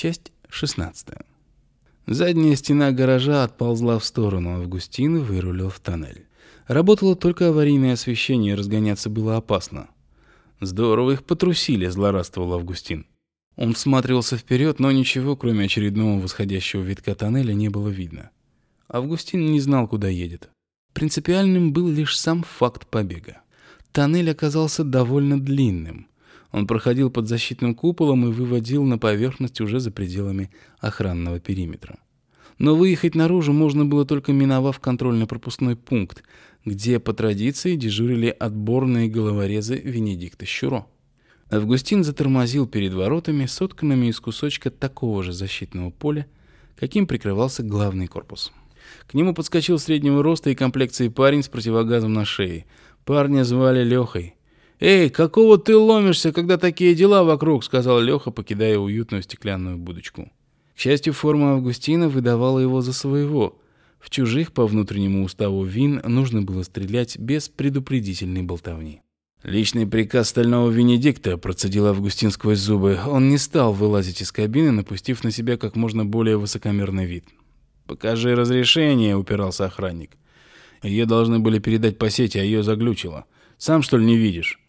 Часть 16. Задняя стена гаража отползла в сторону, Августин вырулил в тоннель. Работало только аварийное освещение, разгоняться было опасно. Здорово их потрусили, злорадствовал Августин. Он всматривался вперед, но ничего, кроме очередного восходящего витка тоннеля, не было видно. Августин не знал, куда едет. Принципиальным был лишь сам факт побега. Тоннель оказался довольно длинным. Он проходил под защитным куполом и выводил на поверхность уже за пределами охранного периметра. Но выехать наружу можно было только миновав контрольно-пропускной пункт, где по традиции дежурили отборные головорезы Венедикта Щуро. Августин затормозил перед воротами, сотканными из кусочка такого же защитного поля, каким прикрывался главный корпус. К нему подскочил среднего роста и комплекции парень с противогазом на шее. Парня звали Лехой. «Эй, какого ты ломишься, когда такие дела вокруг?» — сказал Леха, покидая уютную стеклянную будочку. К счастью, форма Августина выдавала его за своего. В чужих по внутреннему уставу вин нужно было стрелять без предупредительной болтовни. «Личный приказ стального Венедикта», — процедил Августин сквозь зубы. Он не стал вылазить из кабины, напустив на себя как можно более высокомерный вид. «Покажи разрешение», — упирался охранник. «Ее должны были передать по сети, а ее заглючило. Сам, что ли, не видишь?»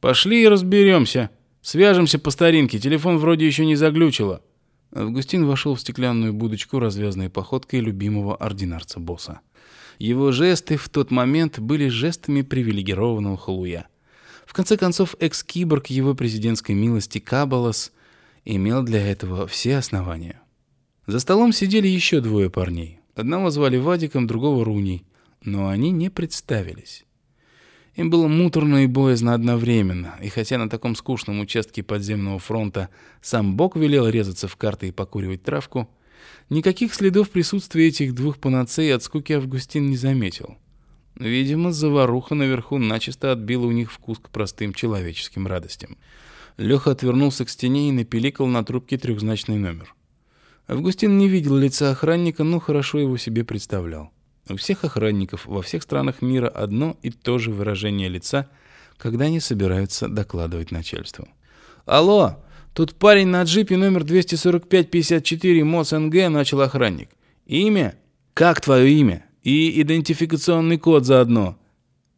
«Пошли и разберемся. Свяжемся по старинке. Телефон вроде еще не заглючило». Августин вошел в стеклянную будочку развязной походкой любимого ординарца-босса. Его жесты в тот момент были жестами привилегированного халуя. В конце концов, экс-киборг его президентской милости Кабалас имел для этого все основания. За столом сидели еще двое парней. Одного звали Вадиком, другого Руней. Но они не представились. Им было муторно и боязно одновременно, и хотя на таком скучном участке подземного фронта сам Бог велел резаться в карты и покуривать травку, никаких следов присутствия этих двух панацей от скуки Августин не заметил. Видимо, заваруха наверху начисто отбила у них вкус к простым человеческим радостям. Леха отвернулся к стене и напиликал на трубке трехзначный номер. Августин не видел лица охранника, но хорошо его себе представлял. У всех охранников во всех странах мира одно и то же выражение лица, когда они собираются докладывать начальству. «Алло, тут парень на джипе номер 24554 МОС-НГ», — начал охранник. «Имя? Как твое имя? И идентификационный код заодно».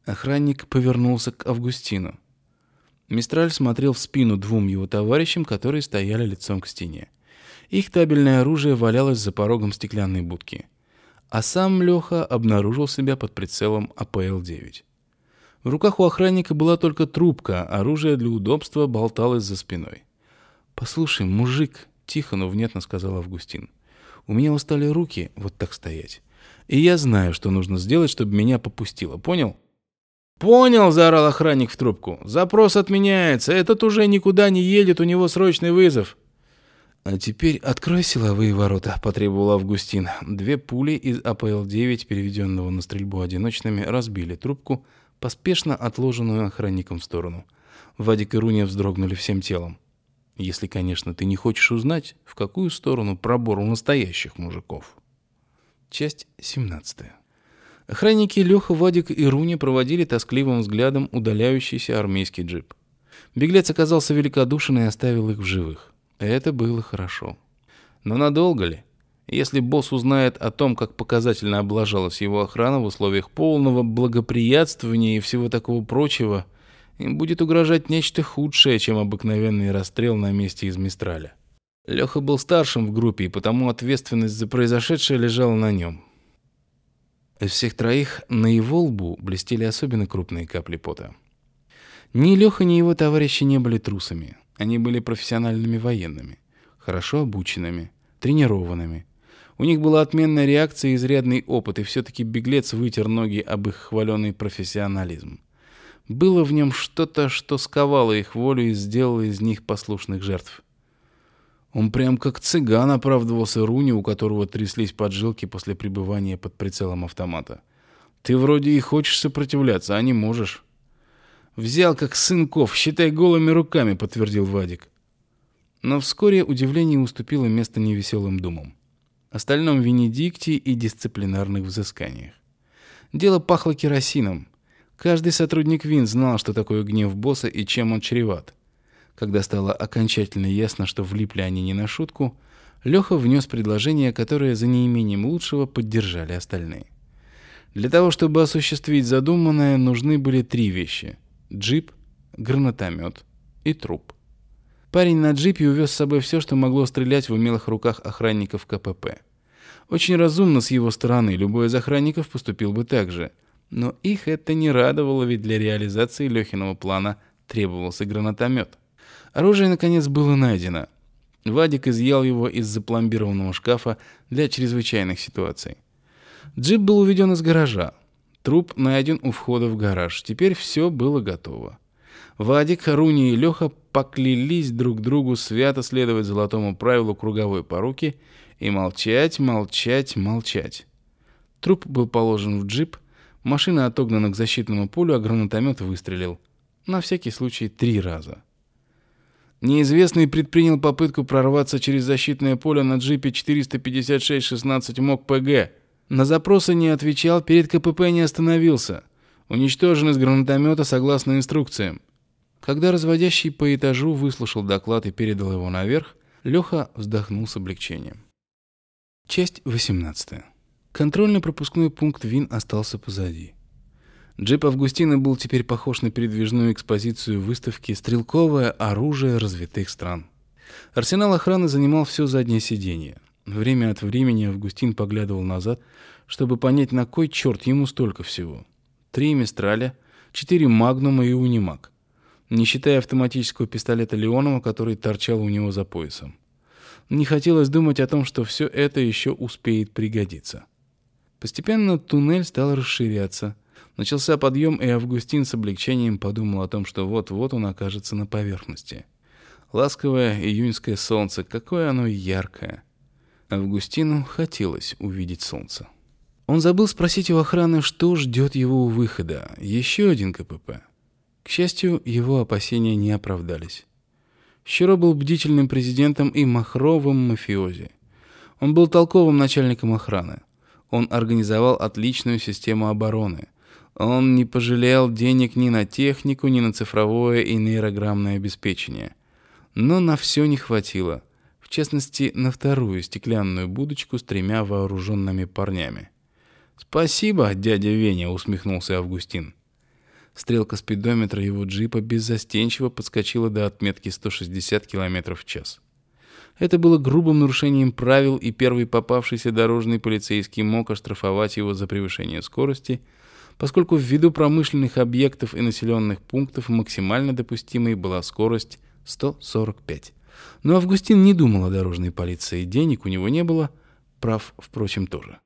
Охранник повернулся к Августину. Мистраль смотрел в спину двум его товарищам, которые стояли лицом к стене. Их табельное оружие валялось за порогом стеклянной будки а сам Леха обнаружил себя под прицелом АПЛ-9. В руках у охранника была только трубка, оружие для удобства болталось за спиной. «Послушай, мужик», — тихо, но внятно сказал Августин, — «у меня устали руки вот так стоять. И я знаю, что нужно сделать, чтобы меня попустило, понял?» «Понял!» — заорал охранник в трубку. «Запрос отменяется. Этот уже никуда не едет, у него срочный вызов». «А теперь открой силовые ворота», — потребовал Августин. Две пули из АПЛ-9, переведенного на стрельбу одиночными, разбили трубку, поспешно отложенную охранником в сторону. Вадик и Руня вздрогнули всем телом. Если, конечно, ты не хочешь узнать, в какую сторону пробор у настоящих мужиков. Часть 17. Охранники Леха, Вадик и Руня проводили тоскливым взглядом удаляющийся армейский джип. Беглец оказался великодушен и оставил их в живых. Это было хорошо. Но надолго ли? Если босс узнает о том, как показательно облажалась его охрана в условиях полного благоприятствования и всего такого прочего, им будет угрожать нечто худшее, чем обыкновенный расстрел на месте из Мистраля. Леха был старшим в группе, и потому ответственность за произошедшее лежала на нем. Из всех троих на его лбу блестели особенно крупные капли пота. Ни Леха, ни его товарищи не были трусами. Они были профессиональными военными, хорошо обученными, тренированными. У них была отменная реакция и изрядный опыт, и все-таки беглец вытер ноги об их хваленый профессионализм. Было в нем что-то, что сковало их волю и сделало из них послушных жертв. Он прям как цыган оправдывался Руни, у которого тряслись поджилки после пребывания под прицелом автомата. «Ты вроде и хочешь сопротивляться, а не можешь». Взял как сынков, считай голыми руками, подтвердил Вадик. Но вскоре удивление уступило место невеселым думам. Остальном Венедикте и дисциплинарных взысканиях. Дело пахло керосином. Каждый сотрудник ВИН знал, что такое гнев босса и чем он чреват. Когда стало окончательно ясно, что влипли они не на шутку, Леха внес предложение, которое за неимением лучшего поддержали остальные. Для того, чтобы осуществить задуманное, нужны были три вещи – джип, гранатомет и труп. Парень на джипе увез с собой все, что могло стрелять в умелых руках охранников КПП. Очень разумно с его стороны, любой из охранников поступил бы так же. Но их это не радовало, ведь для реализации Лехиного плана требовался гранатомет. Оружие, наконец, было найдено. Вадик изъял его из запломбированного шкафа для чрезвычайных ситуаций. Джип был уведен из гаража. Труп найден у входа в гараж. Теперь все было готово. Вадик, Руни и Леха поклялись друг другу свято следовать золотому правилу круговой поруки и молчать, молчать, молчать. Труп был положен в джип, машина отогнана к защитному полю, а гранатомет выстрелил. На всякий случай три раза. Неизвестный предпринял попытку прорваться через защитное поле на джипе 456-16 МОК ПГ. На запросы не отвечал, перед КПП не остановился. Уничтожен из гранатомета согласно инструкциям. Когда разводящий по этажу выслушал доклад и передал его наверх, Леха вздохнул с облегчением. Часть 18. Контрольно-пропускной пункт ВИН остался позади. Джип Августина был теперь похож на передвижную экспозицию выставки «Стрелковое оружие развитых стран». Арсенал охраны занимал все заднее сиденье. Время от времени Августин поглядывал назад, чтобы понять, на кой черт ему столько всего. Три «Мистраля», четыре «Магнума» и «Унимаг». Не считая автоматического пистолета Леонова, который торчал у него за поясом. Не хотелось думать о том, что все это еще успеет пригодиться. Постепенно туннель стал расширяться – Начался подъем, и Августин с облегчением подумал о том, что вот-вот он окажется на поверхности. Ласковое июньское солнце, какое оно яркое. Августину хотелось увидеть солнце. Он забыл спросить у охраны, что ждет его у выхода. Еще один КПП. К счастью, его опасения не оправдались. Щеро был бдительным президентом и махровым мафиози. Он был толковым начальником охраны. Он организовал отличную систему обороны. Он не пожалел денег ни на технику, ни на цифровое и нейрограммное обеспечение. Но на все не хватило. В частности, на вторую стеклянную будочку с тремя вооруженными парнями. «Спасибо, дядя Веня», — усмехнулся Августин. Стрелка спидометра его джипа беззастенчиво подскочила до отметки 160 км в час. Это было грубым нарушением правил, и первый попавшийся дорожный полицейский мог оштрафовать его за превышение скорости — поскольку ввиду промышленных объектов и населенных пунктов максимально допустимой была скорость 145. Но Августин не думал о дорожной полиции, денег у него не было, прав, впрочем, тоже.